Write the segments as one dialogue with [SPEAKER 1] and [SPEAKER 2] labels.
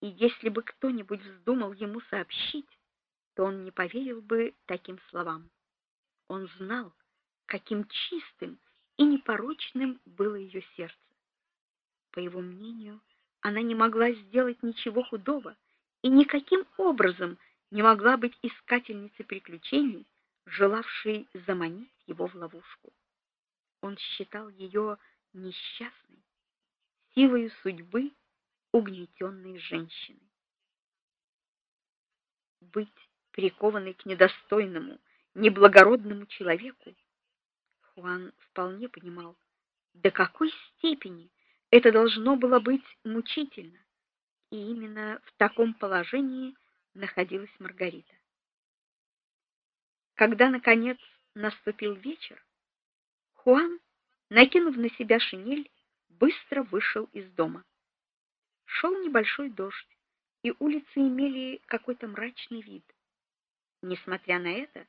[SPEAKER 1] и если бы кто-нибудь вздумал ему сообщить, то он не поверил бы таким словам. Он знал, каким чистым и непорочным было ее сердце. По его мнению, она не могла сделать ничего худого и никаким образом не могла быть искательницей приключений, желавшей заманить его в ловушку. Он считал ее несчастной, силой судьбы угнетенной женщиной. Быть прикованной к недостойному, неблагородному человеку, Хуан вполне понимал, до какой степени это должно было быть мучительно. И именно в таком положении находилась Маргарита. Когда наконец наступил вечер, Хуан, накинув на себя шинель, быстро вышел из дома. Шел небольшой дождь, и улицы имели какой-то мрачный вид. Несмотря на это,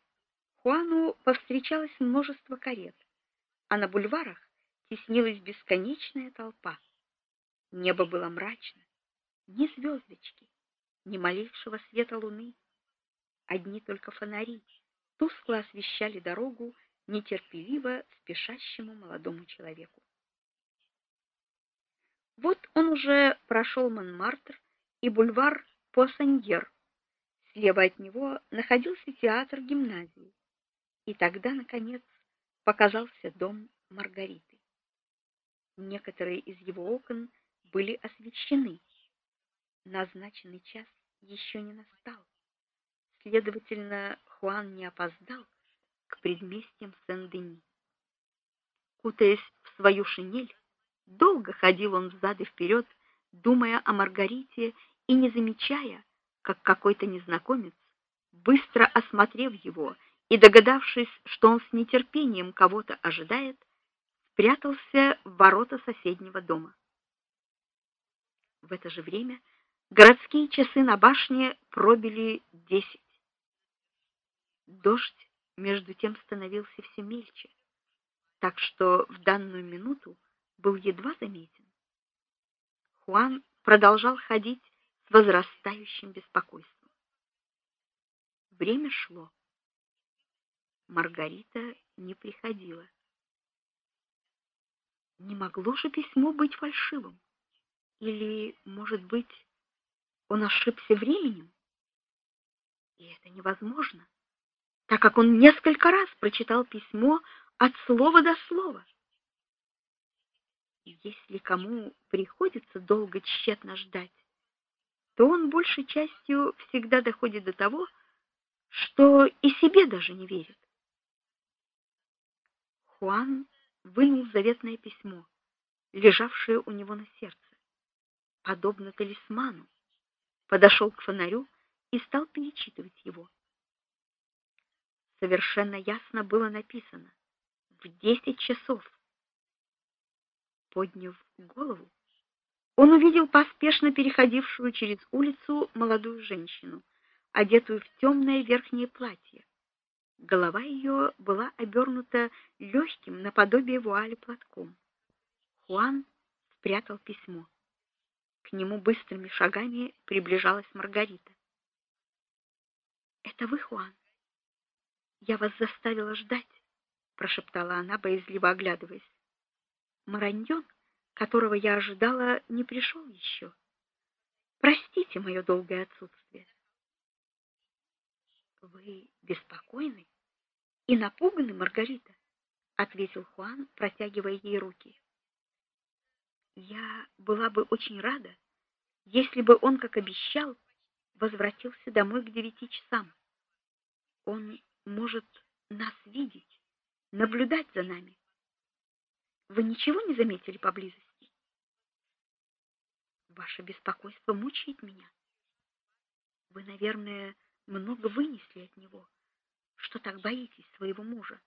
[SPEAKER 1] Хуану повстречалось множество карет, а на бульварах теснилась бесконечная толпа. Небо было мрачно, ни звездочки, ни малейшего света луны. Одни только фонари тускло освещали дорогу нетерпеливо спешащему молодому человеку. Вот он уже прошел Монмартр и бульвар Поссаньер. Слева от него находился театр гимназии. И тогда наконец показался дом Маргариты. Некоторые из его окон были освещены. Назначенный час еще не настал. Следовательно, Хуан не опоздал к предместьям Сен-Дени. Кутаясь в свою шинель, долго ходил он взад и вперед, думая о Маргарите и не замечая, как какой-то незнакомец, быстро осмотрев его и догадавшись, что он с нетерпением кого-то ожидает, спрятался в ворота соседнего дома. В это же время городские часы на башне пробили десять. Дождь между тем становился все мельче, так что в данную минуту был едва заметен. Хуан продолжал ходить с возрастающим беспокойством. Время шло. Маргарита не приходила. Не могло же письмо быть фальшивым? Или, может быть, он ошибся временем? И это невозможно, так как он несколько раз прочитал письмо от слова до слова. Если кому приходится долго тщетно ждать, то он большей частью всегда доходит до того, что и себе даже не верит. Хуан вынул заветное письмо, лежавшее у него на сердце, подобно талисману, подошел к фонарю и стал перечитывать его. Совершенно ясно было написано: в десять часов. Подняв голову, он увидел поспешно переходившую через улицу молодую женщину, одетую в темное верхнее платье. Голова ее была обернута легким наподобие вуали платком. Хуан спрятал письмо. К нему быстрыми шагами приближалась Маргарита. "Это вы, Хуан? Я вас заставила ждать", прошептала она, боязливо оглядываясь. Мараньон, которого я ожидала, не пришел еще. Простите мое долгое отсутствие. Вы беспокойны и напуганы, Маргарита, ответил Хуан, протягивая ей руки. Я была бы очень рада, если бы он, как обещал, возвратился домой к девяти часам. Он может нас видеть, наблюдать за нами. Вы ничего не заметили поблизости? Ваше беспокойство мучает меня. Вы, наверное, много вынесли от него, что так боитесь своего мужа.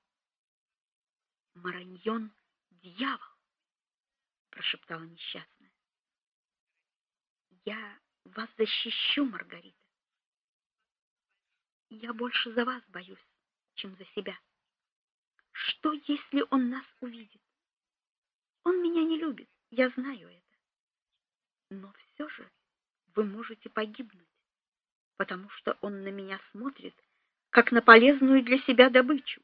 [SPEAKER 1] Мараньон дьявол, прошептала несчастная. Я вас защищу, Маргарита. Я больше за вас боюсь, чем за себя. Что, если он нас увидит? Он меня не любит, я знаю это. Но все же вы можете погибнуть, потому что он на меня смотрит, как на полезную для себя добычу.